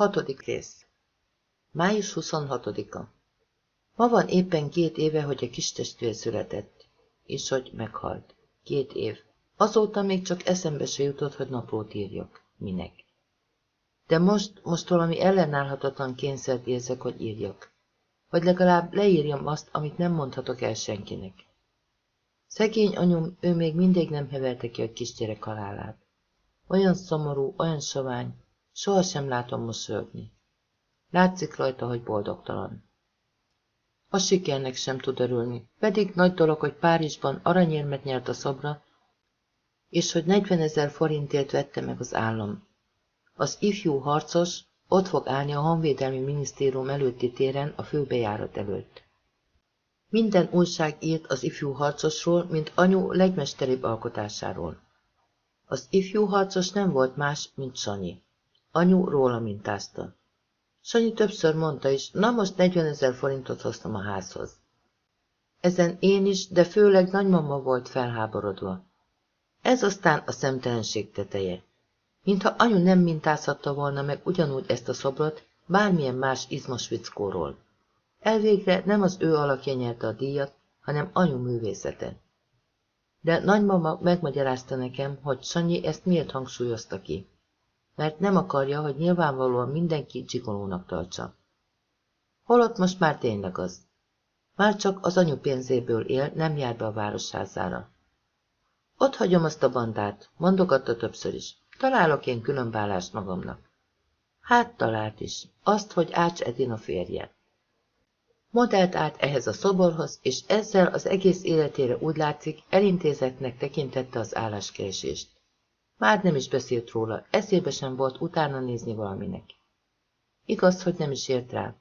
Hatodik rész Május 26-a Ma van éppen két éve, hogy a kis testvér született, és hogy meghalt. Két év. Azóta még csak eszembe se jutott, hogy naplót írjak. Minek? De most, most valami ellenállhatatlan kényszert érzek, hogy írjak. Vagy legalább leírjam azt, amit nem mondhatok el senkinek. Szegény anyum, ő még mindig nem heverte ki a kisgyerek halálát. Olyan szomorú, olyan sovány, sohasem látom mosolyogni. Látszik rajta, hogy boldogtalan. A sikernek sem tud örülni, pedig nagy dolog, hogy Párizsban aranyérmet nyert a szobra, és hogy 40 ezer forintért vette meg az állam. Az ifjú harcos ott fog állni a Honvédelmi Minisztérium előtti téren a főbejárat előtt. Minden újság írt az ifjú harcosról, mint anyu legmesteribb alkotásáról. Az ifjú harcos nem volt más, mint Sanyi. Anyu róla mintázta. Sanyi többször mondta is, na most 40 ezer forintot hoztam a házhoz. Ezen én is, de főleg nagymama volt felháborodva. Ez aztán a szemtelenség teteje. Mintha anyu nem mintázhatta volna meg ugyanúgy ezt a szobrot, bármilyen más izmos vickóról. Elvégre nem az ő alakja nyerte a díjat, hanem anyu művészete. De nagymama megmagyarázta nekem, hogy Sanyi ezt miért hangsúlyozta ki. Mert nem akarja, hogy nyilvánvalóan mindenki csikolónak tartsa. Holott most már tényleg az. Már csak az anyu pénzéből él, nem jár be a városházára. Ott hagyom azt a bandát, mondogatta többször is. Találok én különbállást magamnak. Hát talált is. Azt, hogy Ács Edina férje. Modellt át ehhez a szoborhoz, és ezzel az egész életére úgy látszik, elintézetnek tekintette az álláskeresést. Már nem is beszélt róla, eszébe sem volt utána nézni valaminek. Igaz, hogy nem is ért rá.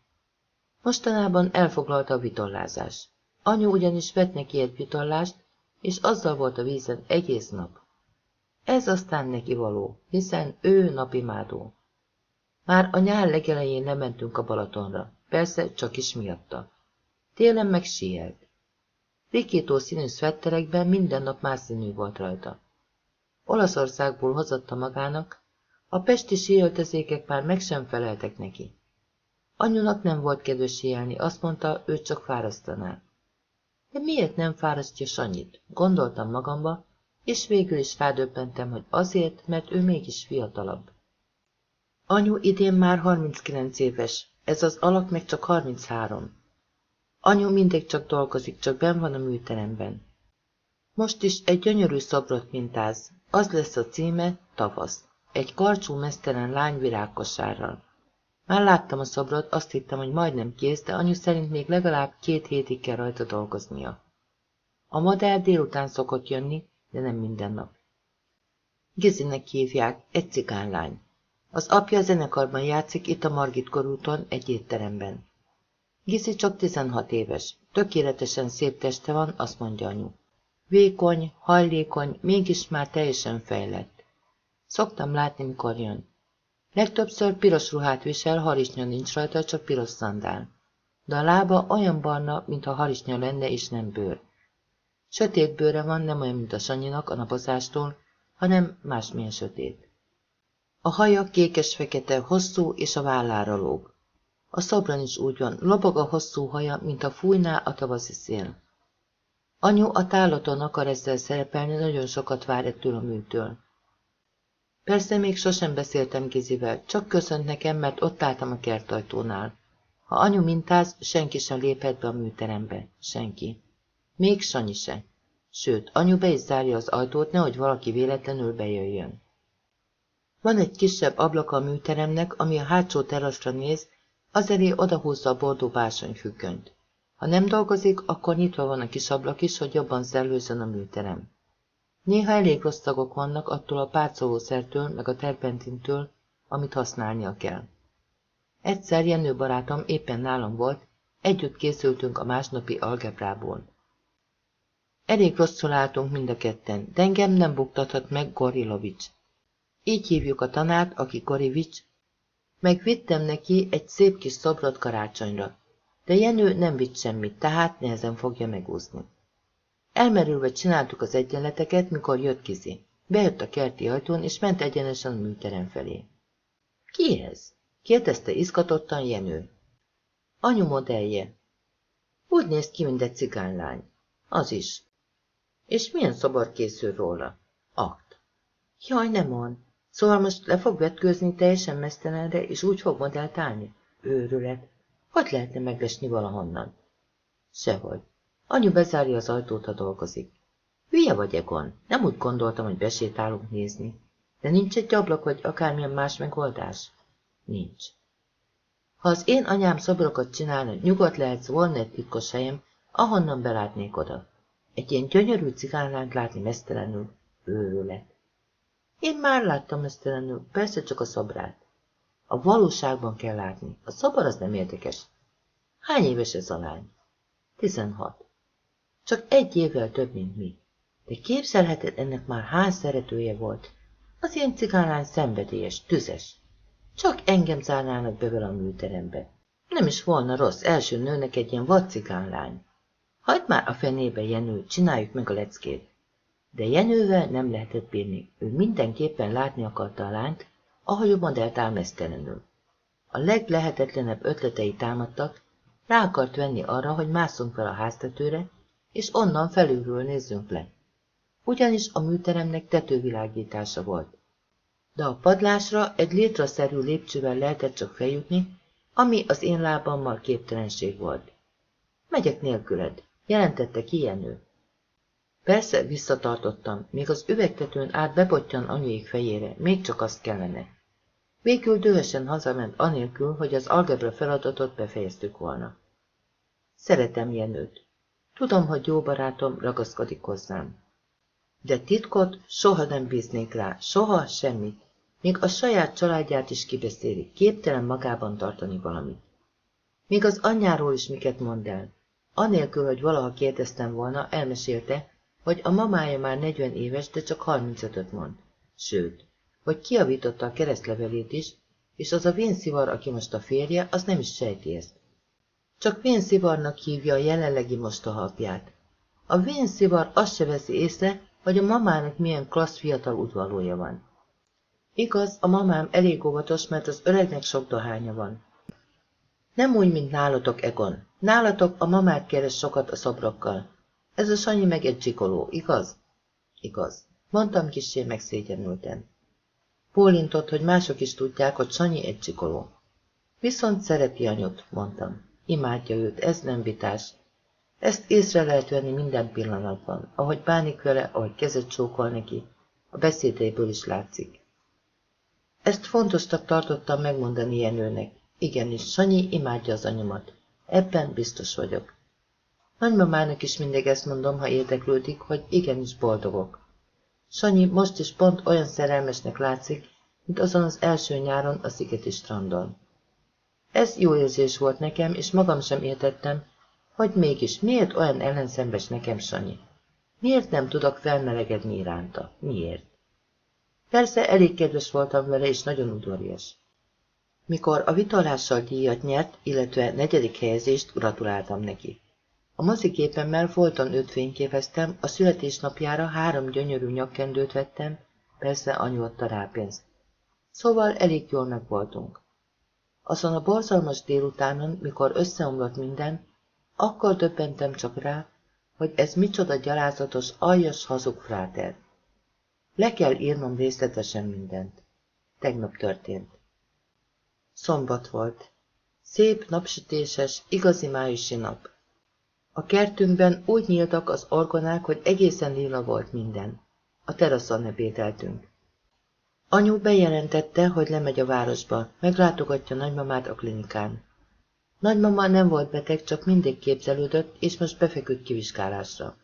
Mostanában elfoglalta a vitollázás. Anyu ugyanis vett neki egy vitollást, és azzal volt a vízen egész nap. Ez aztán neki való, hiszen ő napimádó. Már a nyár legelején mentünk a Balatonra, persze csak is miatta. Télen meg sielt. Rikító színű szvetterekben minden nap más színű volt rajta. Olaszországból hozatta magának, a pesti síöltözékek már meg sem feleltek neki. Anyunak nem volt kedves síelni, azt mondta, őt csak fárasztaná. De miért nem fárasztja Sanyit? Gondoltam magamba, és végül is feldöbbentem, hogy azért, mert ő mégis fiatalabb. Anyu idén már 39 éves, ez az alak meg csak 33. Anyu mindig csak dolgozik, csak benn van a műteremben. Most is egy gyönyörű szobrot mintáz, az lesz a címe, tavasz. Egy karcsú mesztelen lány virágkosárral. Már láttam a szobrot, azt hittem, hogy majdnem kész, de anyu szerint még legalább két hétig kell rajta dolgoznia. A modell délután szokott jönni, de nem minden nap. Gizinek hívják, egy cigánlány. Az apja zenekarban játszik itt a Margit korúton egy étteremben. Gizi csak 16 éves, tökéletesen szép teste van, azt mondja anyu. Vékony, hajlékony, mégis már teljesen fejlett. Szoktam látni, mikor jön. Legtöbbször piros ruhát visel, harisnya nincs rajta, csak piros szandál. De a lába olyan barna, mintha harisnya lenne és nem bőr. Sötét bőre van, nem olyan, mint a Sanyinak a napozástól, hanem másmilyen sötét. A haja kékes-fekete, hosszú és a vállára lóg. A szobron is úgy van, lobog a hosszú haja, mint a fújná a tavaszi szél. Anyu a tálaton akar ezzel szerepelni, nagyon sokat vár ettől a műtől. Persze még sosem beszéltem Gizivel, csak köszönt nekem, mert ott álltam a kertajtónál. Ha anyu mintáz, senki sem léphet be a műterembe. Senki. Még Sanyi se. Sőt, anyu be is zárja az ajtót, nehogy valaki véletlenül bejöjjön. Van egy kisebb ablaka a műteremnek, ami a hátsó teraszra néz, az elé odahúzza a bordó bársonyfüggönyt. Ha nem dolgozik, akkor nyitva van a kis ablak is, hogy jobban szellőzön a műterem. Néha elég rossz szagok vannak attól a párcolószertől, meg a terpentintől, amit használnia kell. Egyszer Jenő barátom éppen nálam volt, együtt készültünk a másnapi algebrából. Elég rosszul álltunk mind a ketten, de engem nem buktathat meg Gorilovics. Így hívjuk a tanárt, aki Gorivics. Megvittem neki egy szép kis szobrot karácsonyra, de Jenő nem vitt semmit, tehát nehezen fogja megúzni. Elmerülve csináltuk az egyenleteket, mikor jött Kizi. Bejött a kerti ajtón, és ment egyenesen a műterem felé. Ki ez? kérdezte izgatottan Jenő. Anyu modellje. Úgy néz ki, mint egy cigánylány. Az is. És milyen szobor készül róla? Akt. Jaj, nem mond. Szóval most le fog vetkőzni teljesen mesztelenre, és úgy fog modellt állni? Őrület. Hogy lehetne meglesni valahonnan? Sehogy. Anyu bezárja az ajtót, ha dolgozik. Hülye vagy, Egon. Nem úgy gondoltam, hogy besétálunk nézni. De nincs egy ablak, vagy akármilyen más megoldás? Nincs. Ha az én anyám szobrokat csinálna, nyugodt lehetsz volna egy titkos helyem, ahonnan belátnék oda. Egy ilyen gyönyörű cigánylányt látni mesztelenül, őrület. Én már láttam mesztelenül, persze csak a szobrát. A valóságban kell látni, a szobor az nem érdekes. Hány éves ez a lány? Tizenhat. Csak egy évvel több, mint mi. De képzelheted, ennek már hány szeretője volt. Az ilyen cigánylány szenvedélyes, tüzes. Csak engem zárnának be a műterembe. Nem is volna rossz első nőnek egy ilyen vad cigánylány. Hagyd már a fenébe, Jenő, csináljuk meg a leckét. De Jenővel nem lehetett bírni, ő mindenképpen látni akarta a lányt, a modellt álmesztelenül. A leglehetetlenebb ötletei támadtak, rá akart venni arra, hogy másszunk fel a háztetőre, és onnan felülről nézzünk le. Ugyanis a műteremnek tetővilágítása volt. De a padlásra egy létraszerű lépcsővel lehetett csak feljutni, ami az én lábammal képtelenség volt. Megyek nélküled, jelentette ki Jenő. Persze, visszatartottam, még az üvegtetőn át bebottyan anyuék fejére, még csak azt kellene. Végül dühösen hazament anélkül, hogy az algebra feladatot befejeztük volna. Szeretem Jenőt. Tudom, hogy jó barátom ragaszkodik hozzám. De titkot soha nem bíznék rá, soha semmit. Még a saját családját is kibeszéli, képtelen magában tartani valamit. Még az anyjáról is miket mond el. Anélkül, hogy valaha kérdeztem volna, elmesélte, hogy a mamája már 40 éves, de csak 35-öt mond. Sőt, hogy kiavította a keresztlevelét is, és az a vénszivar, aki most a férje, az nem is sejti ezt. Csak vénszivarnak hívja a jelenlegi mostohapját. A vénszivar azt se veszi észre, hogy a mamának milyen klassz fiatal udvalója van. Igaz, a mamám elég óvatos, mert az öregnek sok dohánya van. Nem úgy, mint nálatok, Egon. Nálatok a mamát keres sokat a szobrokkal. Ez a Sanyi meg egy csikoló, igaz? Igaz. Mondtam kissé megszégyenülten. Pólintott, hogy mások is tudják, hogy Sanyi egy csikoló. Viszont szereti anyut, mondtam. Imádja őt, ez nem vitás. Ezt észre lehet venni minden pillanatban, ahogy bánik vele, ahogy kezet csókol neki. A beszédeiből is látszik. Ezt fontosnak tartottam megmondani Jenőnek. Igenis, Sanyi imádja az anyomat. Ebben biztos vagyok. Nagymamának is mindig ezt mondom, ha érdeklődik, hogy igenis boldogok. Sanyi most is pont olyan szerelmesnek látszik, mint azon az első nyáron a szigeti strandon. Ez jó érzés volt nekem, és magam sem értettem, hogy mégis miért olyan ellenszembes nekem Sanyi. Miért nem tudok felmelegedni iránta? Miért? Persze elég kedves voltam vele, és nagyon udvarias. Mikor a vitalással díjat nyert, illetve negyedik helyezést gratuláltam neki. A mozigépemmel folyton őt fényképeztem, a születésnapjára három gyönyörű nyakkendőt vettem, persze anyu adta rá pénzt. Szóval elég jól meg voltunk. Azon a borzalmas délutánon, mikor összeomlott minden, akkor döbbentem csak rá, hogy ez micsoda gyalázatos, aljas hazug fráter. Le kell írnom részletesen mindent. Tegnap történt. Szombat volt. Szép, napsütéses, igazi májusi nap. A kertünkben úgy nyíltak az orgonák, hogy egészen lila volt minden. A teraszon ebédeltünk. Anyu bejelentette, hogy lemegy a városba, meglátogatja nagymamát a klinikán. Nagymama nem volt beteg, csak mindig képzelődött, és most befeküdt kivizsgálásra.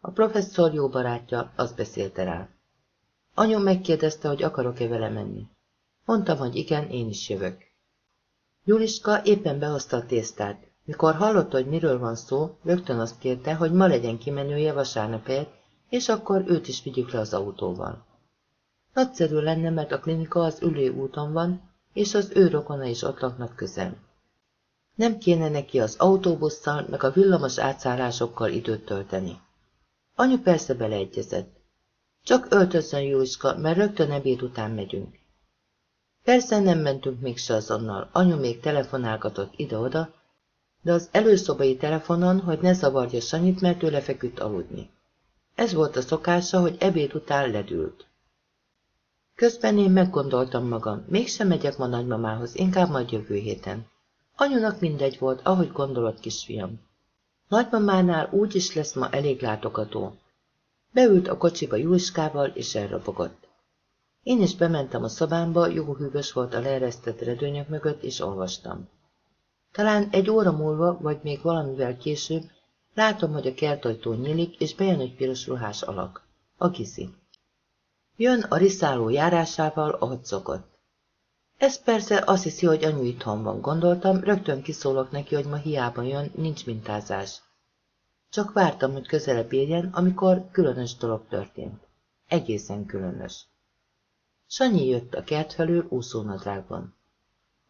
A professzor jó barátja, azt beszélte rá. Anyu megkérdezte, hogy akarok-e vele menni. Mondtam, hogy igen, én is jövök. Juliska éppen behozta a tésztát. Mikor hallotta, hogy miről van szó, rögtön azt kérte, hogy ma legyen kimenője vasárnap helyett, és akkor őt is vigyük le az autóval. Nagyszerű lenne, mert a klinika az ülő úton van, és az ő rokona is ott laknak közel. Nem kéne neki az autóbusszal, meg a villamos átszállásokkal időt tölteni. Anyu persze beleegyezett. Csak öltözzön Juliska, mert rögtön ebéd után megyünk. Persze nem mentünk mégse azonnal, anyu még telefonálgatott ide-oda, de az előszobai telefonon, hogy ne zavarja Sanyit, mert ő lefeküdt aludni. Ez volt a szokása, hogy ebéd után ledült. Közben én meggondoltam magam, mégsem megyek ma nagymamához, inkább majd jövő héten. Anyunak mindegy volt, ahogy gondolott kisfiam. Nagymamánál úgy is lesz ma elég látogató. Beült a kocsiba Juliskával, és elrobogott. Én is bementem a szobámba, jó hűvös volt a leeresztett redőnyök mögött, és olvastam. Talán egy óra múlva, vagy még valamivel később, látom, hogy a kertajtó nyílik, és bejön egy piros ruhás alak. A Gizi. Jön a riszáló járásával, ahogy szokott. Ez persze azt hiszi, hogy anyu itthon van, gondoltam, rögtön kiszólok neki, hogy ma hiába jön, nincs mintázás. Csak vártam, hogy közelebb érjen, amikor különös dolog történt. Egészen különös. Sanyi jött a kert felől úszónadrágban.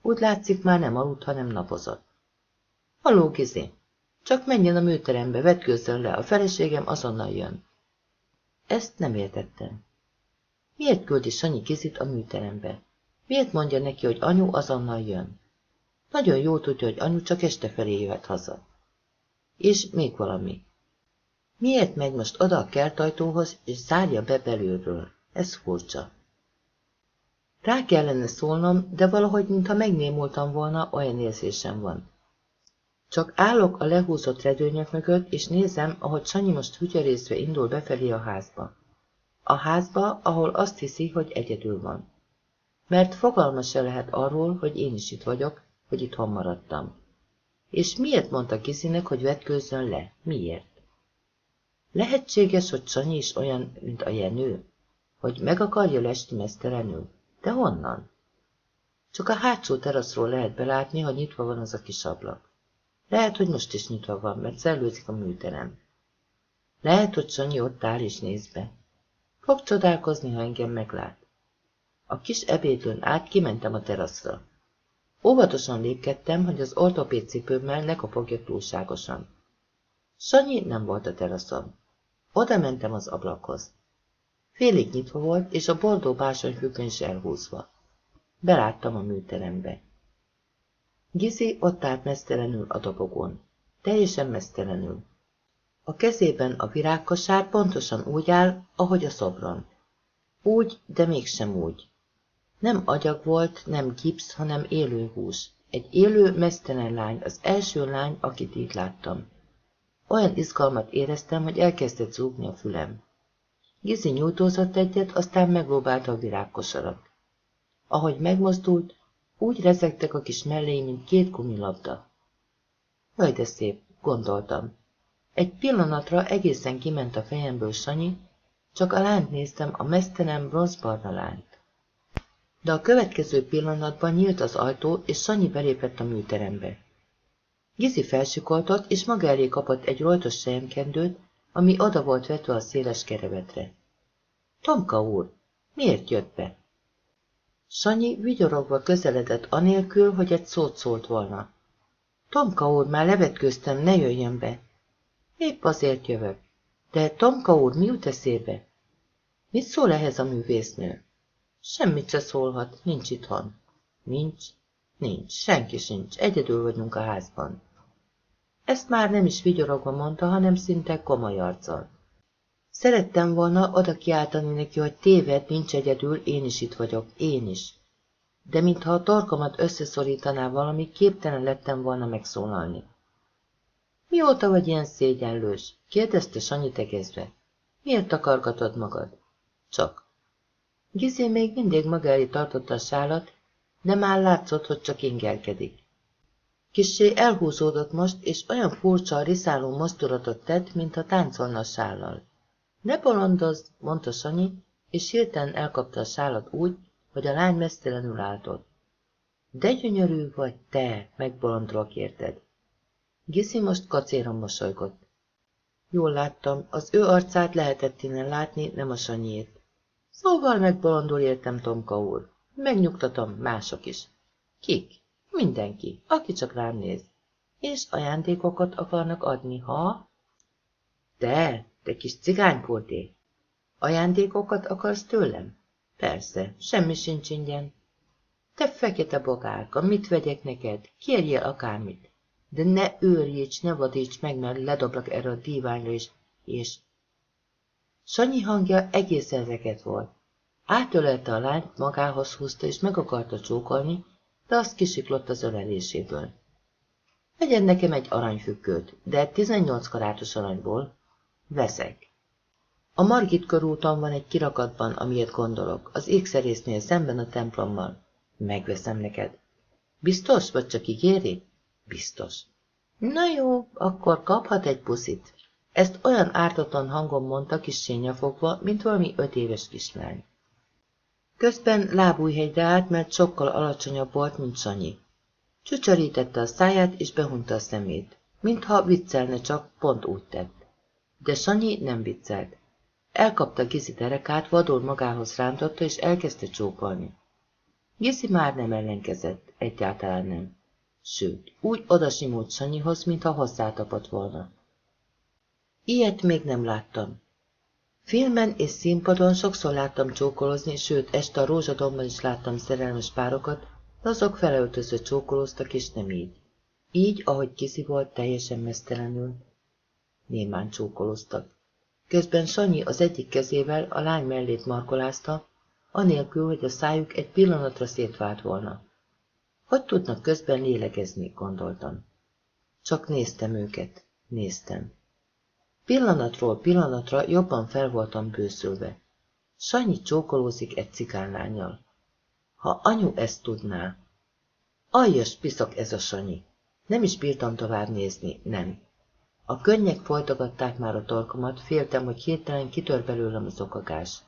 Úgy látszik, már nem aludt, hanem napozott. Haló, Gizé! Csak menjen a műterembe, vetkőzzön le, a feleségem azonnal jön. Ezt nem értettem. Miért küldi Sanyi Gizit a műterembe? Miért mondja neki, hogy anyu azonnal jön? Nagyon jó tudja, hogy anyu csak este felé jöhet haza. És még valami. Miért megy most oda a kertajtóhoz, és zárja be belülről? Ez furcsa. Rá kellene szólnom, de valahogy, mintha megnémultam volna, olyan érzésem van. Csak állok a lehúzott redőnyök mögött, és nézem, ahogy Sanyi most fügyerészve indul befelé a házba. A házba, ahol azt hiszi, hogy egyedül van. Mert fogalma se lehet arról, hogy én is itt vagyok, hogy itthon maradtam. És miért mondta Kizinek, hogy vetkőzzön le? Miért? Lehetséges, hogy Sanyi is olyan, mint a Jenő? Hogy meg akarja lesni mesztelenül? De honnan? Csak a hátsó teraszról lehet belátni, ha nyitva van az a kis ablak. Lehet, hogy most is nyitva van, mert szellőzik a műterem. Lehet, hogy Sanyi ott áll és néz be. Fog csodálkozni, ha engem meglát. A kis ebédlőn át kimentem a teraszra. Óvatosan lépkedtem, hogy az ortopéd cipőmmel ne kopogja túlságosan. Sanyi nem volt a teraszon. Oda mentem az ablakhoz. Félig nyitva volt, és a bordó bársonyfüggöny is elhúzva. Beláttam a műterembe. Gizi ott állt mesztelenül a dobogón. Teljesen mesztelenül. A kezében a virágkosár pontosan úgy áll, ahogy a szobron. Úgy, de mégsem úgy. Nem agyag volt, nem gipsz, hanem élő hús. Egy élő, mesztelen lány, az első lány, akit itt láttam. Olyan izgalmat éreztem, hogy elkezdett zúgni a fülem. Gizi nyújtózott egyet, aztán meglóbálta a virágkosarat. Ahogy megmozdult, úgy rezegtek a kis melléi, mint két gumilabda. Jaj, de szép, gondoltam. Egy pillanatra egészen kiment a fejemből Sanyi, csak a lányt néztem, a mesztelen bronzbarna lányt. De a következő pillanatban nyílt az ajtó, és Sanyi belépett a műterembe. Gizi felsikoltott, és maga elé kapott egy rojtos sejemkendőt, ami oda volt vetve a széles kerevetre. Tomka úr, miért jött be? Sanyi vigyorogva közeledett anélkül, hogy egy szót szólt volna. Tomka úr, már levetkőztem, ne jöjjön be. Épp azért jövök. De Tomka úr, mi jut eszébe? Mit szól ehhez a művésznő? Semmit se szólhat, nincs itthon. Nincs, nincs, senki sincs, egyedül vagyunk a házban. Ezt már nem is vigyorogva mondta, hanem szinte komoly arccal. Szerettem volna oda kiáltani neki, hogy téved, nincs egyedül, én is itt vagyok, én is. De mintha a torkomat összeszorítaná valami, képtelen lettem volna megszólalni. Mióta vagy ilyen szégyenlős? kérdezte Sanyi tegezve. Miért takargatod magad? Csak. Gizé még mindig maga elé tartotta a sálat, de már látszott, hogy csak ingelkedik. Kissé elhúzódott most, és olyan furcsa, riszáló mozdulatot tett, mintha táncolna a sállal. Ne bolondozz, mondta Sanyi, és hirtelen elkapta a sálat úgy, hogy a lány mesztelenül álltott. De gyönyörű vagy te, megbolondról kérted. Giszi most kacéron mosolygott. Jól láttam, az ő arcát lehetett innen látni, nem a Sanyét. Szóval megbolondul értem, Tomka úr. Megnyugtatom, mások is. Kik? Mindenki, aki csak rám néz. És ajándékokat akarnak adni, ha? Te, te kis cigánypóté! Ajándékokat akarsz tőlem? Persze, semmi sincs ingyen. Te fekete bogárka, mit vegyek neked? Kérjél akármit. De ne őrjíts, ne vadíts meg, mert ledoblak erre a díványra is, és... Sanyi hangja egészen reket volt. Átölelte a lányt, magához húzta, és meg akarta csókolni, de azt kisiklott az öleléséből. Vegyen nekem egy aranyfüggőt, de 18 karátos aranyból. Veszek. A Margit körúton van egy kirakatban, amiért gondolok, az ékszerésznél szemben a templommal. Megveszem neked. Biztos, vagy csak ígéri? Biztos. Na jó, akkor kaphat egy puszit. Ezt olyan ártatlan hangon mondta kis fogva, mint valami öt éves kislány. Közben lábújhegyre állt, mert sokkal alacsonyabb volt, mint Sanyi. Csücsörítette a száját, és behunta a szemét. Mintha viccelne csak, pont úgy tett. De Sanyi nem viccelt. Elkapta Gizi derekát, vadul magához rántotta, és elkezdte csókolni. Gizi már nem ellenkezett, egyáltalán nem. Sőt, úgy odasimult Sanyihoz, mintha hozzátapadt volna. Ilyet még nem láttam. Filmen és színpadon sokszor láttam csókolozni, sőt, este a rózsadomban is láttam szerelmes párokat, de azok felöltözve csókolóztak, és nem így. Így, ahogy Gizi volt, teljesen mesztelenül. Némán csókolóztak. Közben Sanyi az egyik kezével a lány mellét markolázta, anélkül, hogy a szájuk egy pillanatra szétvált volna. Hogy tudnak közben lélegezni, gondoltam. Csak néztem őket, néztem. Pillanatról pillanatra jobban fel voltam bőszülve. Sanyi csókolózik egy cigánlányjal. Ha anyu ezt tudná. Aljas piszak ez a Sanyi. Nem is bírtam tovább nézni, nem. A könnyek folytogatták már a torkomat, féltem, hogy hirtelen kitör belőlem az okagás.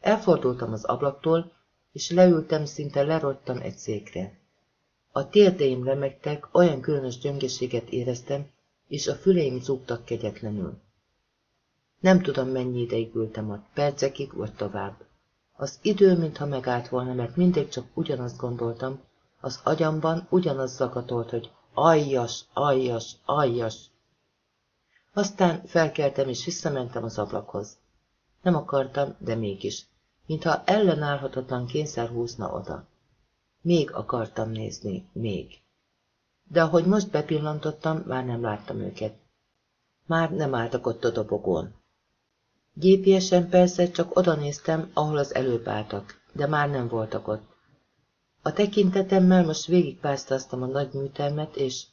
Elfordultam az ablaktól, és leültem, szinte lerogytam egy székre. A térdeim remegtek, olyan különös gyöngeséget éreztem, és a füleim zúgtak kegyetlenül. Nem tudom, mennyi ideig ültem ott, percekig vagy tovább. Az idő, mintha megállt volna, mert mindig csak ugyanazt gondoltam, az agyamban ugyanaz zakatolt, hogy aljas, aljas, aljas. Aztán felkeltem és visszamentem az ablakhoz. Nem akartam, de mégis, mintha ellenállhatatlan kényszer húzna oda. Még akartam nézni, még. De ahogy most bepillantottam, már nem láttam őket. Már nem álltak ott a dobogón. Gépiesen persze csak oda néztem, ahol az előbb álltak, de már nem voltak ott. A tekintetemmel most végigpásztáztam a nagy műtermet, és...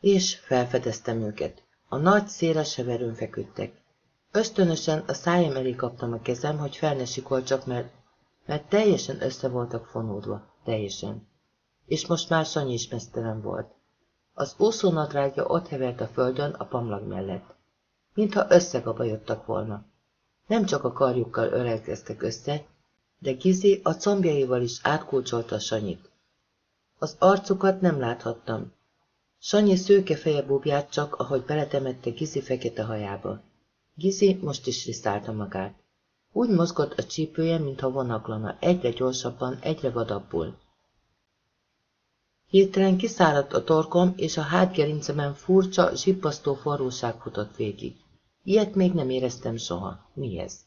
És felfedeztem őket. A nagy széles heverőn feküdtek. Ösztönösen a szájem elé kaptam a kezem, hogy fel ne sikolcsak, mert, mert teljesen össze voltak fonódva. Teljesen. És most már Sanyi is mesztelen volt. Az úszónadrágja ott hevert a földön a pamlag mellett mintha összegabajodtak volna. Nem csak a karjukkal ölelkeztek össze, de Gizi a combjaival is átkulcsolta Sanyit. Az arcukat nem láthattam. Sanyi szőke feje bubját csak, ahogy beletemette Gizi fekete hajába. Gizi most is riszálta magát. Úgy mozgott a csípője, mintha vonaglana, egyre gyorsabban, egyre vadabbul. Hirtelen kiszáradt a torkom, és a hátgerincemen furcsa, zsippasztó forróság futott végig. Ilyet még nem éreztem soha. Mi ez?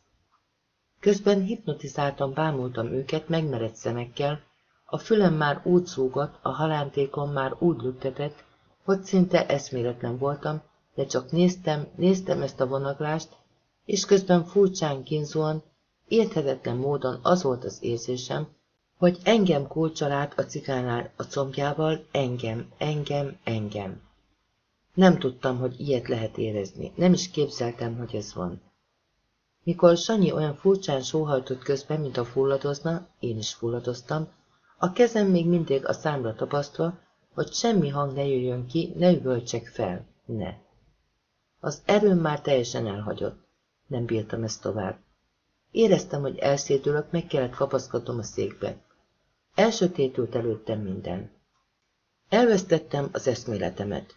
Közben hipnotizáltan bámultam őket megmerett szemekkel, a fülem már úgy szúgott, a halántékom már úgy lüktetett, hogy szinte eszméletlen voltam, de csak néztem, néztem ezt a vonaglást, és közben furcsán kínzóan, érthetetlen módon az volt az érzésem, hogy engem kulcsolát a cikánál a combjával, engem, engem, engem. Nem tudtam, hogy ilyet lehet érezni, nem is képzeltem, hogy ez van. Mikor Sanyi olyan furcsán sóhajtott közben, mint a fulladozna, én is fulladoztam, a kezem még mindig a számra tapasztva, hogy semmi hang ne jöjjön ki, ne üvöltsek fel, ne. Az erőm már teljesen elhagyott. Nem bírtam ezt tovább. Éreztem, hogy elszédülök, meg kellett kapaszkodnom a székbe. Elsötétült előttem minden. Elvesztettem az eszméletemet.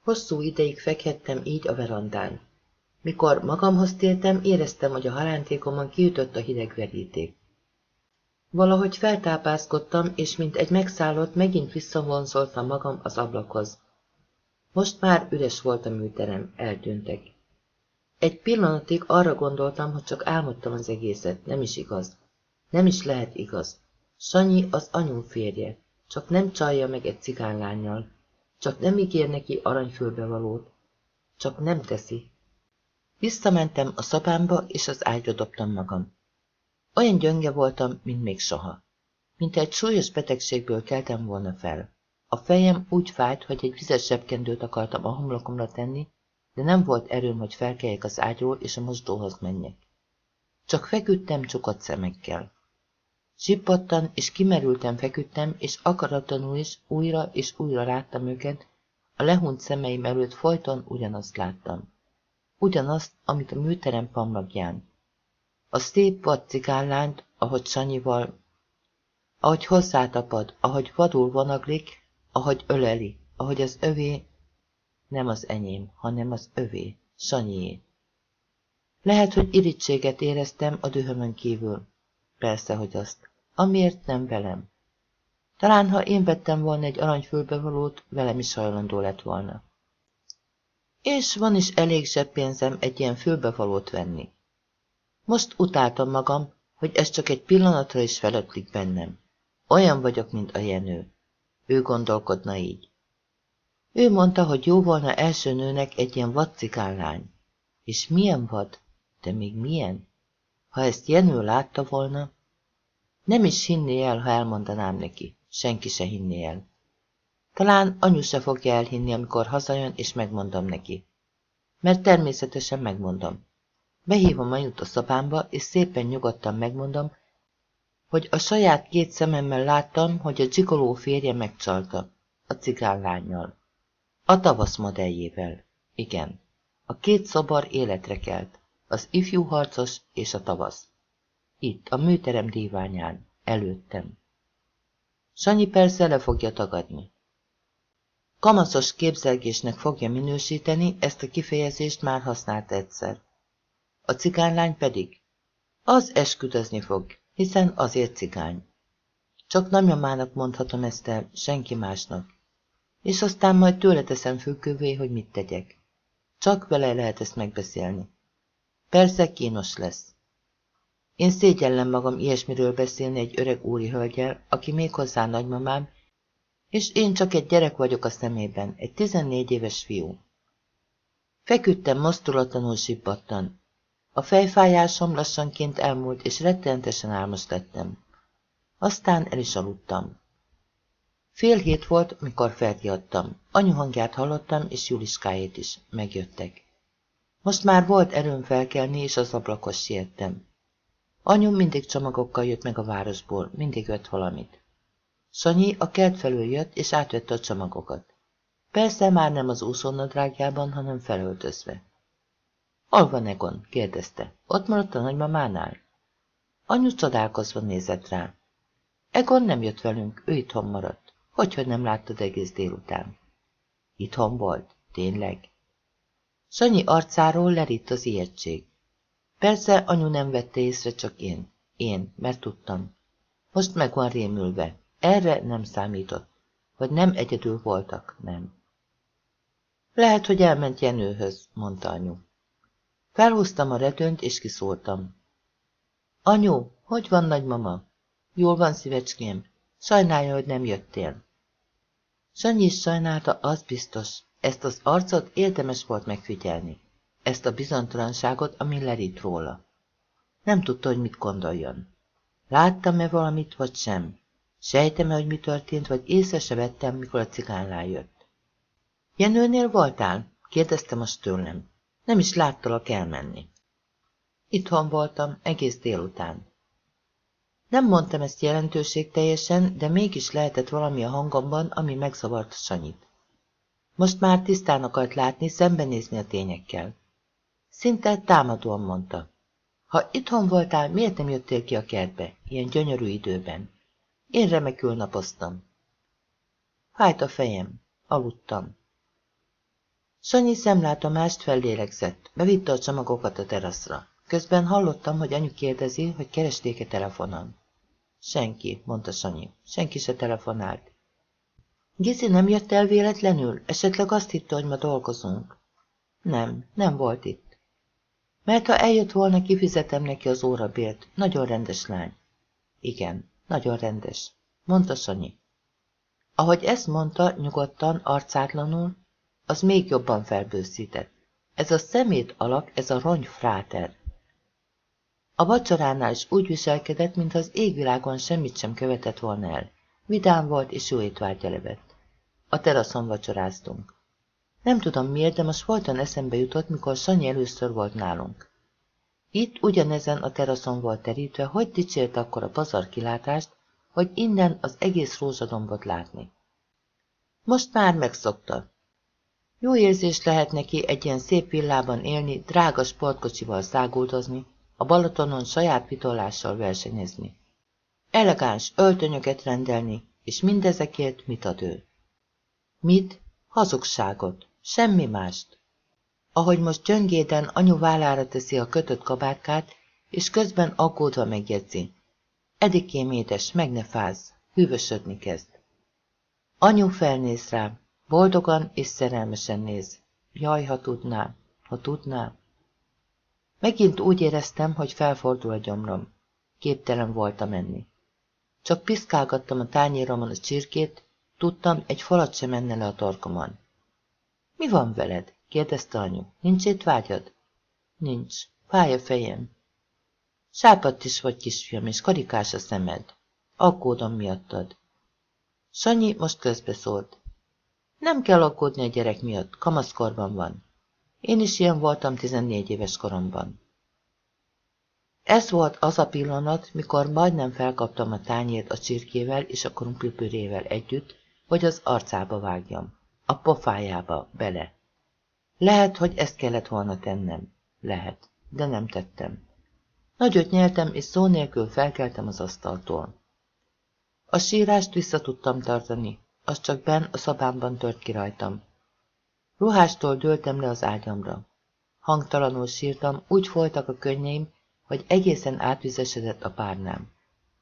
Hosszú ideig fekhettem így a verandán. Mikor magamhoz tértem, éreztem, hogy a halántékomon kiütött a hideg veríték. Valahogy feltápászkodtam, és mint egy megszállott, megint visszavonzoltam magam az ablakhoz. Most már üres volt a műterem, eltűntek. Egy pillanatig arra gondoltam, hogy csak álmodtam az egészet, nem is igaz. Nem is lehet igaz. Sanyi az anyu férje, csak nem csalja meg egy cigánlányjal, csak nem ígér neki aranyfülbevalót, csak nem teszi. Visszamentem a szobámba, és az ágyra dobtam magam. Olyan gyönge voltam, mint még soha. Mint egy súlyos betegségből keltem volna fel. A fejem úgy fájt, hogy egy vizes zsebkendőt akartam a homlokomra tenni, de nem volt erőm, hogy felkeljek az ágyról és a mosdóhoz menjek. Csak feküdtem csukott szemekkel. Sippottan és kimerültem feküdtem, és akaratlanul is újra és újra láttam őket, a lehunyt szemeim előtt folyton ugyanazt láttam. Ugyanazt, amit a műterem pamlagján. A szép vad cigállányt, ahogy Sanyival, ahogy hozzátapad, ahogy vadul vonaglik, ahogy öleli, ahogy az övé, nem az enyém, hanem az övé, Sanyié. Lehet, hogy irítséget éreztem a dühömön kívül. Persze, hogy azt. Amiért nem velem. Talán, ha én vettem volna egy aranyfülbevalót, velem is hajlandó lett volna. És van is elég zseppénzem egy ilyen fülbevalót venni. Most utáltam magam, hogy ez csak egy pillanatra is felötlik bennem. Olyan vagyok, mint a jenő. Ő gondolkodna így. Ő mondta, hogy jó volna első nőnek egy ilyen vadcikállány. És milyen vad? De még milyen? Ha ezt Jenő látta volna, nem is hinné el, ha elmondanám neki. Senki se hinné el. Talán anyu se fogja elhinni, amikor hazajön, és megmondom neki. Mert természetesen megmondom. Behívom anyut a szobámba, és szépen nyugodtan megmondom, hogy a saját két szememmel láttam, hogy a csikoló férje megcsalta, a cigánlányjal. A tavasz modelljével. Igen. A két szobar életre kelt. Az ifjú harcos és a tavasz. Itt, a műterem díványán, előttem. Sanyi persze le fogja tagadni. Kamaszos képzelgésnek fogja minősíteni, ezt a kifejezést már használt egyszer. A cigánylány pedig? Az esküdözni fog, hiszen azért cigány. Csak nagymamának mondhatom ezt el, senki másnak. És aztán majd tőle teszem függővé, hogy mit tegyek. Csak vele lehet ezt megbeszélni. Persze kínos lesz. Én szégyellem magam ilyesmiről beszélni egy öreg úri hölgyel, aki méghozzá nagymamám, és én csak egy gyerek vagyok a szemében, egy tizennégy éves fiú. Feküdtem mozdulatlanul sippattan. A fejfájásom lassanként elmúlt, és rettenetesen álmos lettem. Aztán el is aludtam. Fél hét volt, mikor felkiadtam. Anyu hangját hallottam, és Juliskájét is. Megjöttek. Most már volt erőm felkelni, és az ablakos siettem. Anyu mindig csomagokkal jött meg a városból, mindig vett valamit. Sanyi a kert felől jött, és átvette a csomagokat. Persze már nem az úszónadrágjában, hanem felöltözve. Hol van Egon? kérdezte. Ott maradt a nagymamánál? Anyu csodálkozva nézett rá. Egon nem jött velünk, ő itthon maradt. Hogyhogy nem láttad egész délután? Itthon volt? Tényleg? Sanyi arcáról leritt az ijegység. Persze anyu nem vette észre, csak én. Én, mert tudtam. Most meg van rémülve. Erre nem számított. Vagy nem egyedül voltak, nem. Lehet, hogy elment Jenőhöz, mondta anyu. Felhúztam a redőnt, és kiszóltam. Anyu, hogy van nagymama? Jól van, szívecském. Sajnálja, hogy nem jöttél. Sanyi is sajnálta, az biztos. Ezt az arcot érdemes volt megfigyelni. Ezt a bizonytalanságot, ami lerít róla. Nem tudta, hogy mit gondoljon. Láttam-e valamit, vagy sem? Sejtem-e, hogy mi történt, vagy észre se vettem, mikor a cigány rájött. Jenőnél voltál? kérdezte most tőlem. Nem is láttalak elmenni. Itthon voltam, egész délután. Nem mondtam ezt jelentőség teljesen, de mégis lehetett valami a hangomban, ami megzavart Sanyit. Most már tisztán akart látni, szembenézni a tényekkel. Szinte támadóan mondta. Ha itthon voltál, miért nem jöttél ki a kertbe, ilyen gyönyörű időben? Én remekül napoztam. Fájt a fejem. Aludtam. Sanyi szemlátomást fellélegzett, bevitte a csomagokat a teraszra. Közben hallottam, hogy anyu kérdezi, hogy keresték-e telefonon. Senki, mondta Sanyi. Senki se telefonált. Gizi nem jött el véletlenül? Esetleg azt hitte, hogy ma dolgozunk? Nem, nem volt itt. Mert ha eljött volna, kifizetem neki az órabért. Nagyon rendes lány. Igen, Nagyon rendes, mondta Sanyi. Ahogy ezt mondta, nyugodtan, arcátlanul, az még jobban felbőszített. Ez a szemét alak, ez a rongy fráter. A vacsoránál is úgy viselkedett, mintha az égvilágon semmit sem követett volna el. Vidám volt, és jó étvágya levett. A teraszon vacsoráztunk. Nem tudom miért, de most folyton eszembe jutott, mikor Sanyi először volt nálunk. Itt ugyanezen a teraszon volt terítve, hogy dicsért akkor a pazar kilátást, hogy innen az egész rózsadombot látni. Most már megszokta. Jó érzés lehet neki egy ilyen szép villában élni, drága sportkocsival száguldozni, a Balatonon saját vitollással versenyezni. Elegáns öltönyöket rendelni, és mindezekért mit ad ő? Mit? Hazugságot. Semmi mást. Ahogy most gyöngéden anyu vállára teszi a kötött kabátkát, és közben aggódva megjegyzi. Edikém édes, meg ne fázz, hűvösödni kezd. Anyu felnéz rám, boldogan és szerelmesen néz. Jaj, ha tudná, ha tudná. Megint úgy éreztem, hogy felfordul a gyomrom. Képtelen voltam menni. Csak piszkálgattam a tányéromon a csirkét, tudtam, egy falat sem menne le a torkomon. Mi van veled? kérdezte anyu. Nincs itt vágyad? Nincs. Fáj a fejem. Sápadt is vagy, kisfiam, és karikás a szemed. Aggódom miattad. Sanyi most közbeszólt. Nem kell aggódni a gyerek miatt, kamaszkorban van. Én is ilyen voltam 14 éves koromban. Ez volt az a pillanat, mikor majdnem felkaptam a tányért a csirkével és a krumplipürével együtt, hogy az arcába vágjam, a pofájába bele. Lehet, hogy ezt kellett volna tennem. Lehet, de nem tettem. Nagyot nyeltem, és szó nélkül felkeltem az asztaltól. A sírást vissza tudtam tartani, az csak benn a szabámban tört ki rajtam. Ruhástól dőltem le az ágyamra. Hangtalanul sírtam, úgy folytak a könnyeim, hogy egészen átvizesedett a párnám.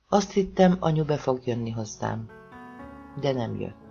Azt hittem, anyu be fog jönni hozzám, de nem jött.